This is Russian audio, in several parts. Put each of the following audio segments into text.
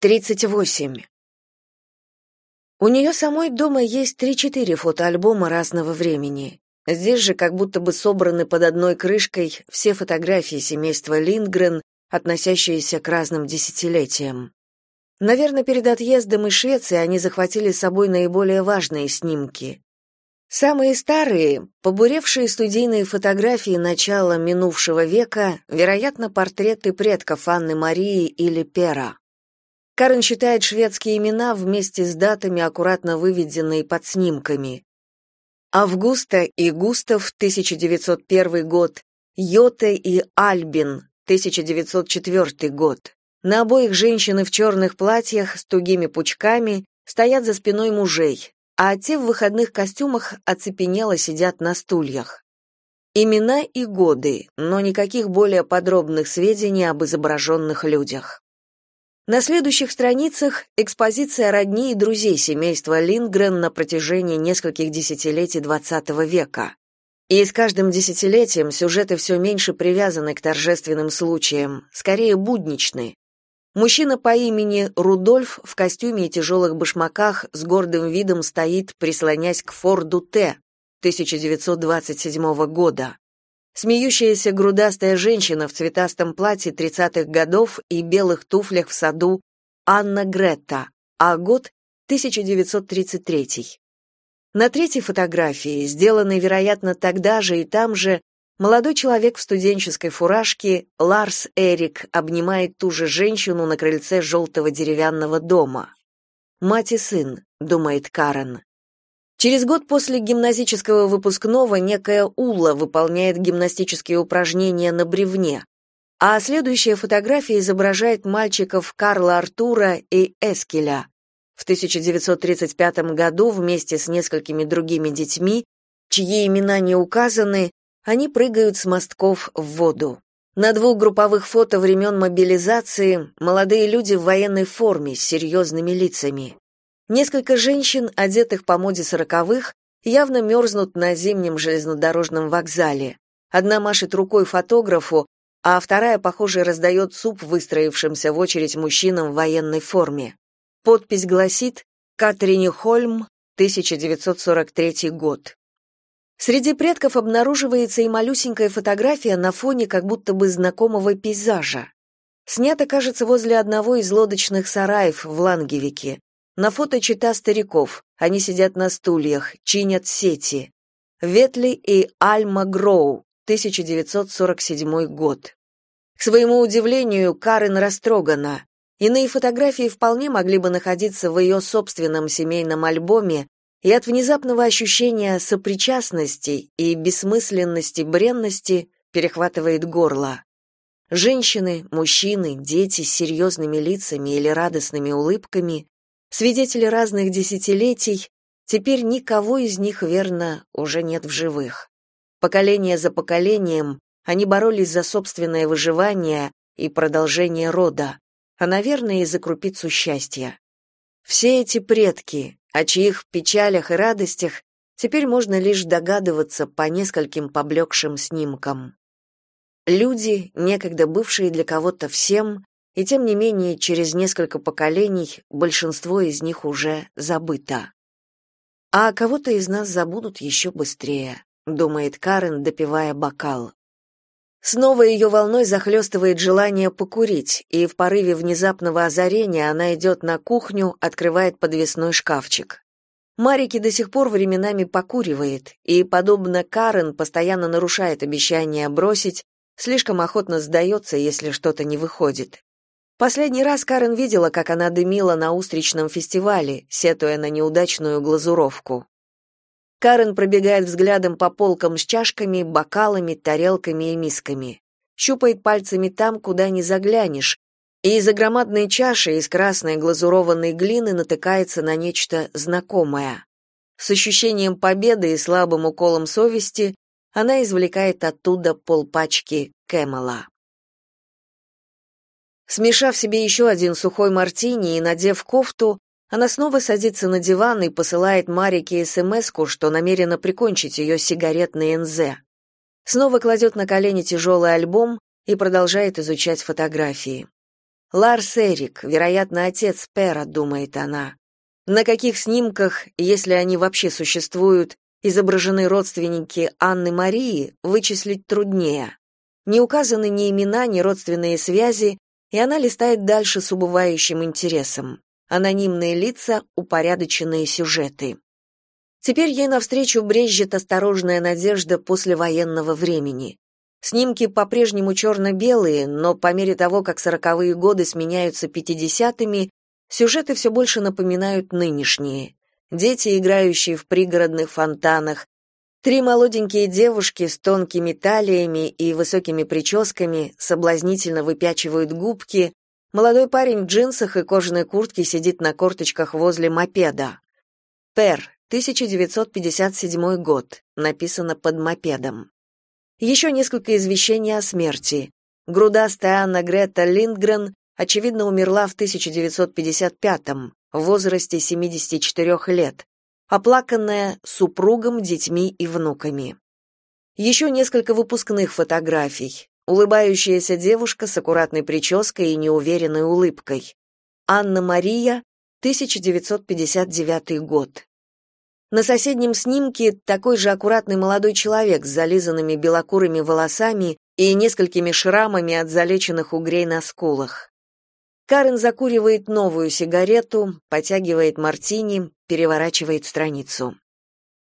38. У нее самой дома есть три-четыре фотоальбома разного времени. Здесь же как будто бы собраны под одной крышкой все фотографии семейства Линдгрен, относящиеся к разным десятилетиям. Наверное, перед отъездом из Швеции они захватили с собой наиболее важные снимки. Самые старые, побуревшие студийные фотографии начала минувшего века, вероятно, портреты предков Анны Марии или Пера. Карен считает шведские имена вместе с датами, аккуратно выведенные под снимками. Августа и Густав, 1901 год, Йоте и Альбин, 1904 год. На обоих женщины в черных платьях с тугими пучками стоят за спиной мужей, а те в выходных костюмах оцепенело сидят на стульях. Имена и годы, но никаких более подробных сведений об изображенных людях. На следующих страницах экспозиция родни и друзей семейства Линдгрен на протяжении нескольких десятилетий XX века. И с каждым десятилетием сюжеты все меньше привязаны к торжественным случаям, скорее будничны. Мужчина по имени Рудольф в костюме и тяжелых башмаках с гордым видом стоит, прислонясь к Форду Т 1927 года. Смеющаяся грудастая женщина в цветастом платье 30-х годов и белых туфлях в саду Анна Гретта, а год 1933. На третьей фотографии, сделанной, вероятно, тогда же и там же, молодой человек в студенческой фуражке, Ларс Эрик, обнимает ту же женщину на крыльце желтого деревянного дома. «Мать и сын», — думает Карен. Через год после гимназического выпускного некая Ула выполняет гимнастические упражнения на бревне, а следующая фотография изображает мальчиков Карла Артура и Эскеля. В 1935 году вместе с несколькими другими детьми, чьи имена не указаны, они прыгают с мостков в воду. На двух групповых фото времен мобилизации молодые люди в военной форме с серьезными лицами. Несколько женщин, одетых по моде сороковых, явно мерзнут на зимнем железнодорожном вокзале. Одна машет рукой фотографу, а вторая, похоже, раздает суп выстроившимся в очередь мужчинам в военной форме. Подпись гласит «Катрине Хольм, 1943 год». Среди предков обнаруживается и малюсенькая фотография на фоне как будто бы знакомого пейзажа. Снято, кажется, возле одного из лодочных сараев в Лангевике. На фото чита стариков. Они сидят на стульях, чинят сети. Ветли и Альма Гроу, 1947 год. К своему удивлению, Карен растрогана. Иные фотографии вполне могли бы находиться в ее собственном семейном альбоме, и от внезапного ощущения сопричастности и бессмысленности бренности перехватывает горло. Женщины, мужчины, дети с серьезными лицами или радостными улыбками Свидетели разных десятилетий, теперь никого из них, верно, уже нет в живых. Поколение за поколением они боролись за собственное выживание и продолжение рода, а, наверное, и за крупицу счастья. Все эти предки, о чьих печалях и радостях теперь можно лишь догадываться по нескольким поблекшим снимкам. Люди, некогда бывшие для кого-то всем, и тем не менее через несколько поколений большинство из них уже забыто. А кого-то из нас забудут еще быстрее, думает Карен, допивая бокал. Снова ее волной захлестывает желание покурить, и в порыве внезапного озарения она идет на кухню, открывает подвесной шкафчик. Марики до сих пор временами покуривает, и, подобно Карен, постоянно нарушает обещание бросить, слишком охотно сдается, если что-то не выходит. Последний раз Карен видела, как она дымила на устричном фестивале, сетуя на неудачную глазуровку. Карен пробегает взглядом по полкам с чашками, бокалами, тарелками и мисками. Щупает пальцами там, куда не заглянешь, и из-за громадной чаши из красной глазурованной глины натыкается на нечто знакомое. С ощущением победы и слабым уколом совести она извлекает оттуда полпачки Кэмела. Смешав себе еще один сухой мартини и надев кофту, она снова садится на диван и посылает Марике смс что намерена прикончить ее сигаретный НЗ. Снова кладет на колени тяжелый альбом и продолжает изучать фотографии. Ларс Эрик, вероятно, отец Пера, думает она. На каких снимках, если они вообще существуют, изображены родственники Анны Марии, вычислить труднее. Не указаны ни имена, ни родственные связи, и она листает дальше с убывающим интересом. Анонимные лица, упорядоченные сюжеты. Теперь ей навстречу брезжит осторожная надежда послевоенного времени. Снимки по-прежнему черно-белые, но по мере того, как сороковые годы сменяются пятидесятыми, сюжеты все больше напоминают нынешние. Дети, играющие в пригородных фонтанах, три молоденькие девушки с тонкими талиями и высокими прическами соблазнительно выпячивают губки, молодой парень в джинсах и кожаной куртке сидит на корточках возле мопеда. Пер, 1957 год, написано под мопедом. Еще несколько извещений о смерти. Грудастая Анна Грета Линдгрен, очевидно, умерла в 1955-м, в возрасте 74 лет, оплаканная супругом, детьми и внуками. Еще несколько выпускных фотографий. Улыбающаяся девушка с аккуратной прической и неуверенной улыбкой. Анна Мария, 1959 год. На соседнем снимке такой же аккуратный молодой человек с зализанными белокурыми волосами и несколькими шрамами от залеченных угрей на скулах. Карен закуривает новую сигарету, потягивает мартини, переворачивает страницу.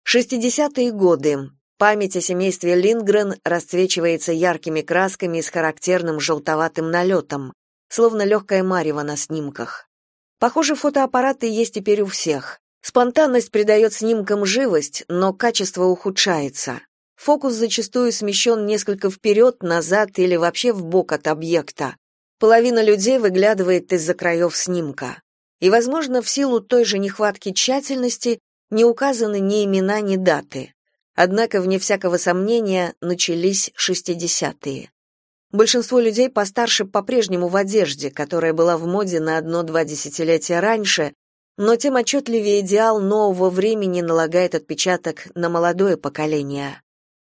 60-е годы. Память о семействе Линдгрен расцвечивается яркими красками с характерным желтоватым налетом, словно легкое марево на снимках. Похоже, фотоаппараты есть теперь у всех. Спонтанность придает снимкам живость, но качество ухудшается. Фокус зачастую смещен несколько вперед, назад или вообще в бок от объекта. Половина людей выглядывает из-за краев снимка. И, возможно, в силу той же нехватки тщательности не указаны ни имена, ни даты. Однако, вне всякого сомнения, начались 60-е. Большинство людей постарше по-прежнему в одежде, которая была в моде на одно-два десятилетия раньше, но тем отчетливее идеал нового времени налагает отпечаток на молодое поколение.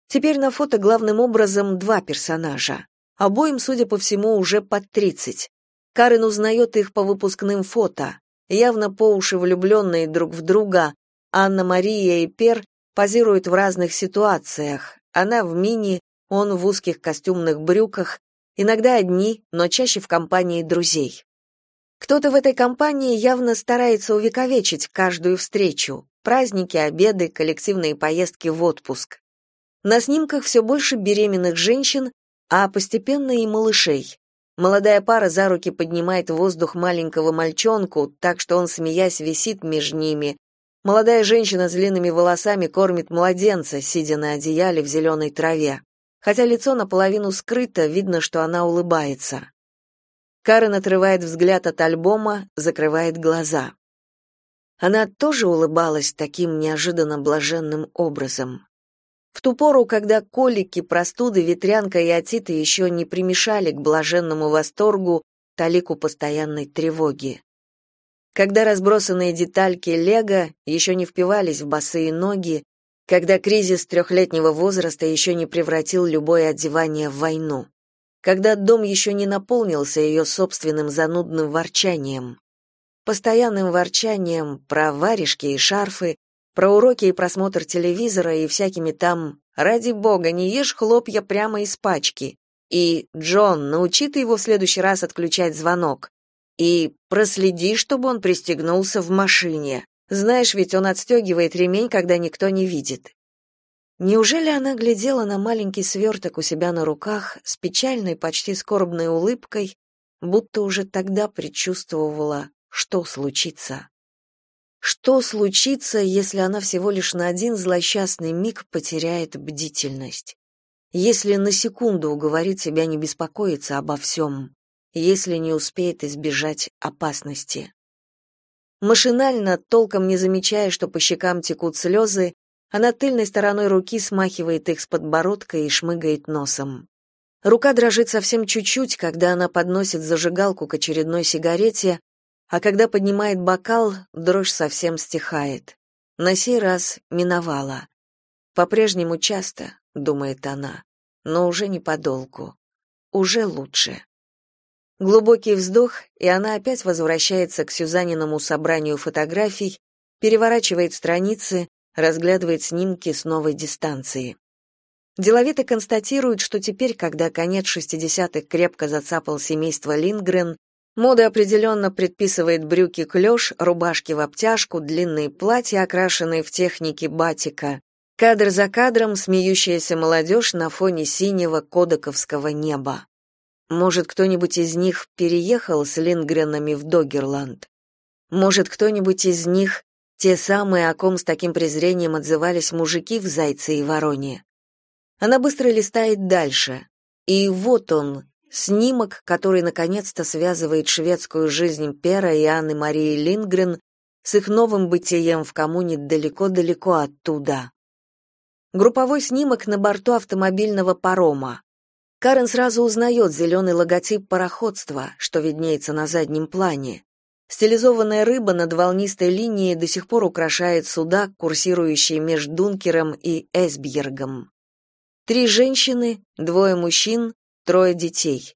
Теперь на фото главным образом два персонажа. Обоим, судя по всему, уже под 30. Карен узнает их по выпускным фото. Явно по уши влюбленные друг в друга, Анна-Мария и Пер позируют в разных ситуациях. Она в мини, он в узких костюмных брюках, иногда одни, но чаще в компании друзей. Кто-то в этой компании явно старается увековечить каждую встречу, праздники, обеды, коллективные поездки в отпуск. На снимках все больше беременных женщин, а постепенно и малышей. Молодая пара за руки поднимает в воздух маленького мальчонку, так что он, смеясь, висит между ними. Молодая женщина с длинными волосами кормит младенца, сидя на одеяле в зеленой траве. Хотя лицо наполовину скрыто, видно, что она улыбается. Карен отрывает взгляд от альбома, закрывает глаза. Она тоже улыбалась таким неожиданно блаженным образом. В ту пору, когда колики, простуды, ветрянка и отиты еще не примешали к блаженному восторгу, талику постоянной тревоги. Когда разбросанные детальки лего еще не впивались в босые ноги, когда кризис трехлетнего возраста еще не превратил любое одевание в войну когда дом еще не наполнился ее собственным занудным ворчанием. Постоянным ворчанием про варежки и шарфы, про уроки и просмотр телевизора и всякими там «Ради бога, не ешь хлопья прямо из пачки» и «Джон, научи ты его в следующий раз отключать звонок» и «Проследи, чтобы он пристегнулся в машине». Знаешь, ведь он отстегивает ремень, когда никто не видит. Неужели она глядела на маленький сверток у себя на руках с печальной, почти скорбной улыбкой, будто уже тогда предчувствовала, что случится? Что случится, если она всего лишь на один злосчастный миг потеряет бдительность? Если на секунду уговорит себя не беспокоиться обо всем, если не успеет избежать опасности? Машинально, толком не замечая, что по щекам текут слезы, она тыльной стороной руки смахивает их с подбородка и шмыгает носом. Рука дрожит совсем чуть-чуть, когда она подносит зажигалку к очередной сигарете, а когда поднимает бокал, дрожь совсем стихает. На сей раз миновала. По-прежнему часто, думает она, но уже не подолгу. Уже лучше. Глубокий вздох, и она опять возвращается к Сюзаниному собранию фотографий, переворачивает страницы, разглядывает снимки с новой дистанции. Деловито констатирует, что теперь, когда конец 60-х крепко зацапал семейство Лингрен, мода определенно предписывает брюки клеш, рубашки в обтяжку, длинные платья, окрашенные в технике батика, кадр за кадром смеющаяся молодежь на фоне синего кодаковского неба. Может, кто-нибудь из них переехал с Лингренами в Догерланд? Может, кто-нибудь из них те самые, о ком с таким презрением отзывались мужики в «Зайце и вороне»? Она быстро листает дальше. И вот он, снимок, который наконец-то связывает шведскую жизнь Пера и Анны Марии Лингрен с их новым бытием в коммуне далеко-далеко оттуда. Групповой снимок на борту автомобильного парома. Карен сразу узнает зеленый логотип пароходства, что виднеется на заднем плане. Стилизованная рыба над волнистой линией до сих пор украшает суда, курсирующие между Дункером и Эсбьергом. Три женщины, двое мужчин, трое детей.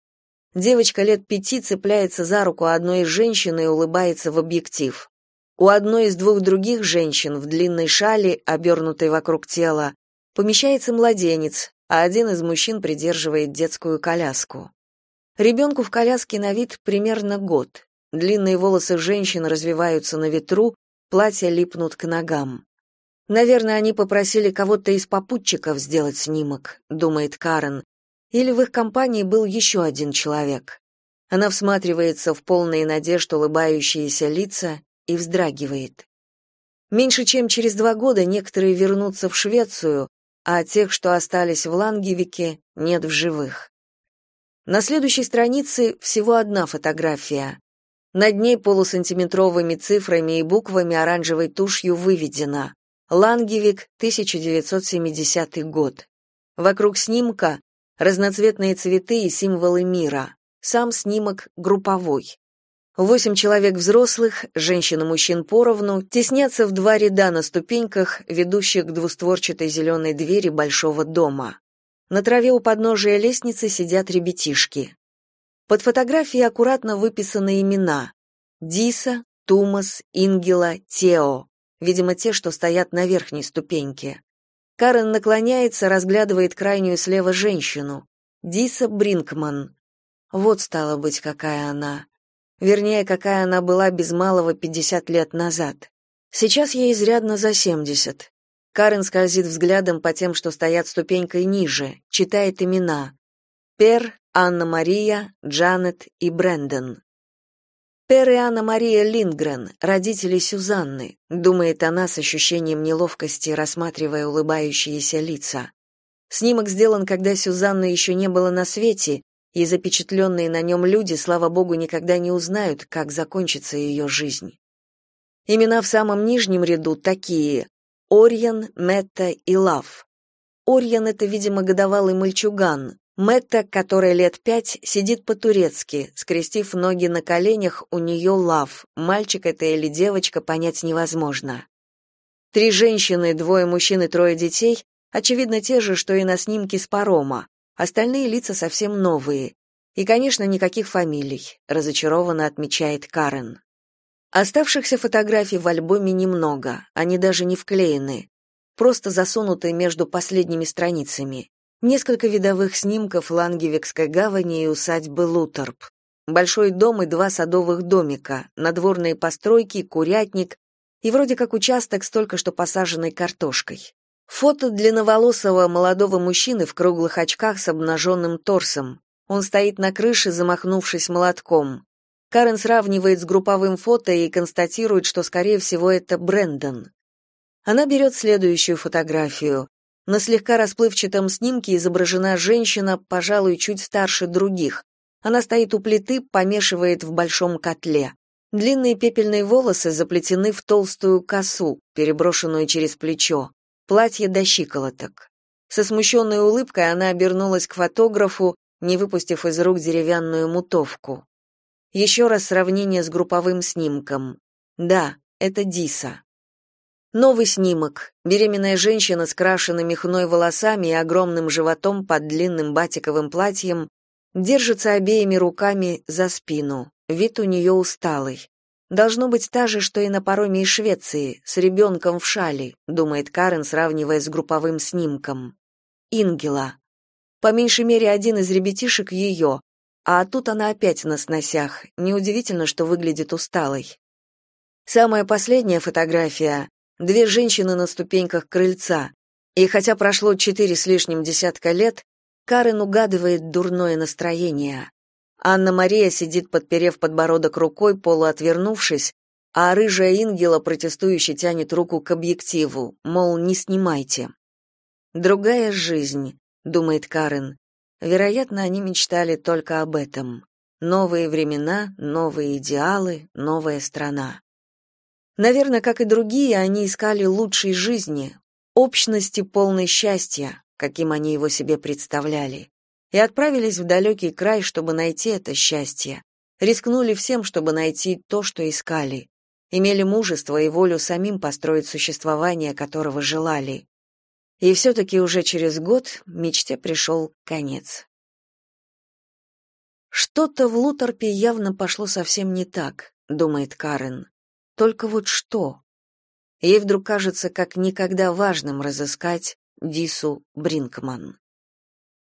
Девочка лет пяти цепляется за руку одной из женщин и улыбается в объектив. У одной из двух других женщин в длинной шали, обернутой вокруг тела, помещается младенец, а один из мужчин придерживает детскую коляску. Ребенку в коляске на вид примерно год. Длинные волосы женщин развиваются на ветру, платья липнут к ногам. Наверное, они попросили кого-то из попутчиков сделать снимок, думает Карен. Или в их компании был еще один человек. Она всматривается в полные надежд улыбающиеся лица и вздрагивает. Меньше чем через два года некоторые вернутся в Швецию, а тех, что остались в Лангевике, нет в живых. На следующей странице всего одна фотография. Над ней полусантиметровыми цифрами и буквами оранжевой тушью выведено Лангевик, 1970 год. Вокруг снимка разноцветные цветы и символы мира. Сам снимок групповой. Восемь человек взрослых, женщин и мужчин поровну, теснятся в два ряда на ступеньках, ведущих к двустворчатой зеленой двери большого дома. На траве у подножия лестницы сидят ребятишки. Под фотографией аккуратно выписаны имена: Диса, Тумас, Ингела, Тео. Видимо, те, что стоят на верхней ступеньке. Карен наклоняется, разглядывает крайнюю слева женщину. Диса Бринкман. Вот стало быть, какая она. Вернее, какая она была без малого 50 лет назад. Сейчас ей изрядно за 70. Карен скользит взглядом по тем, что стоят ступенькой ниже, читает имена. Пер, Анна-Мария, Джанет и Брэндон. Пер и Анна-Мария Линдгрен, родители Сюзанны, думает она с ощущением неловкости, рассматривая улыбающиеся лица. Снимок сделан, когда Сюзанны еще не было на свете, и запечатленные на нем люди, слава богу, никогда не узнают, как закончится ее жизнь. Имена в самом нижнем ряду такие — Орьян, Метта и Лав. Орьян — это, видимо, годовалый мальчуган. Метта, которая лет пять, сидит по-турецки, скрестив ноги на коленях, у нее Лав. Мальчик это или девочка, понять невозможно. Три женщины, двое мужчин и трое детей, очевидно, те же, что и на снимке с парома. Остальные лица совсем новые. И, конечно, никаких фамилий, разочарованно отмечает Карен. Оставшихся фотографий в альбоме немного, они даже не вклеены, просто засунуты между последними страницами. Несколько видовых снимков Лангевекской гавани и усадьбы Лутерп. Большой дом и два садовых домика, надворные постройки, курятник и вроде как участок с только что посаженной картошкой. Фото длинноволосого молодого мужчины в круглых очках с обнаженным торсом. Он стоит на крыше, замахнувшись молотком. Карен сравнивает с групповым фото и констатирует, что, скорее всего, это Брэндон. Она берет следующую фотографию. На слегка расплывчатом снимке изображена женщина, пожалуй, чуть старше других. Она стоит у плиты, помешивает в большом котле. Длинные пепельные волосы заплетены в толстую косу, переброшенную через плечо платье до щиколоток. Со смущенной улыбкой она обернулась к фотографу, не выпустив из рук деревянную мутовку. Еще раз сравнение с групповым снимком. Да, это Диса. Новый снимок. Беременная женщина с крашенными хной волосами и огромным животом под длинным батиковым платьем Держится обеими руками за спину. Вид у нее усталый. Должно быть та же, что и на пароме из Швеции, с ребенком в шале, думает Карен, сравнивая с групповым снимком. Ингела. По меньшей мере один из ребятишек ее, а тут она опять на сносях. Неудивительно, что выглядит усталой. Самая последняя фотография — две женщины на ступеньках крыльца. И хотя прошло четыре с лишним десятка лет, Карен угадывает дурное настроение. Анна-Мария сидит, подперев подбородок рукой, полуотвернувшись, а рыжая Ингела протестующе тянет руку к объективу, мол, не снимайте. «Другая жизнь», — думает Карен. Вероятно, они мечтали только об этом. Новые времена, новые идеалы, новая страна. Наверное, как и другие, они искали лучшей жизни, общности полной счастья, каким они его себе представляли, и отправились в далекий край, чтобы найти это счастье. Рискнули всем, чтобы найти то, что искали. Имели мужество и волю самим построить существование, которого желали. И все-таки уже через год мечте пришел конец. Что-то в Лутерпе явно пошло совсем не так, думает Карен. Только вот что? Ей вдруг кажется как никогда важным разыскать Дису Бринкман.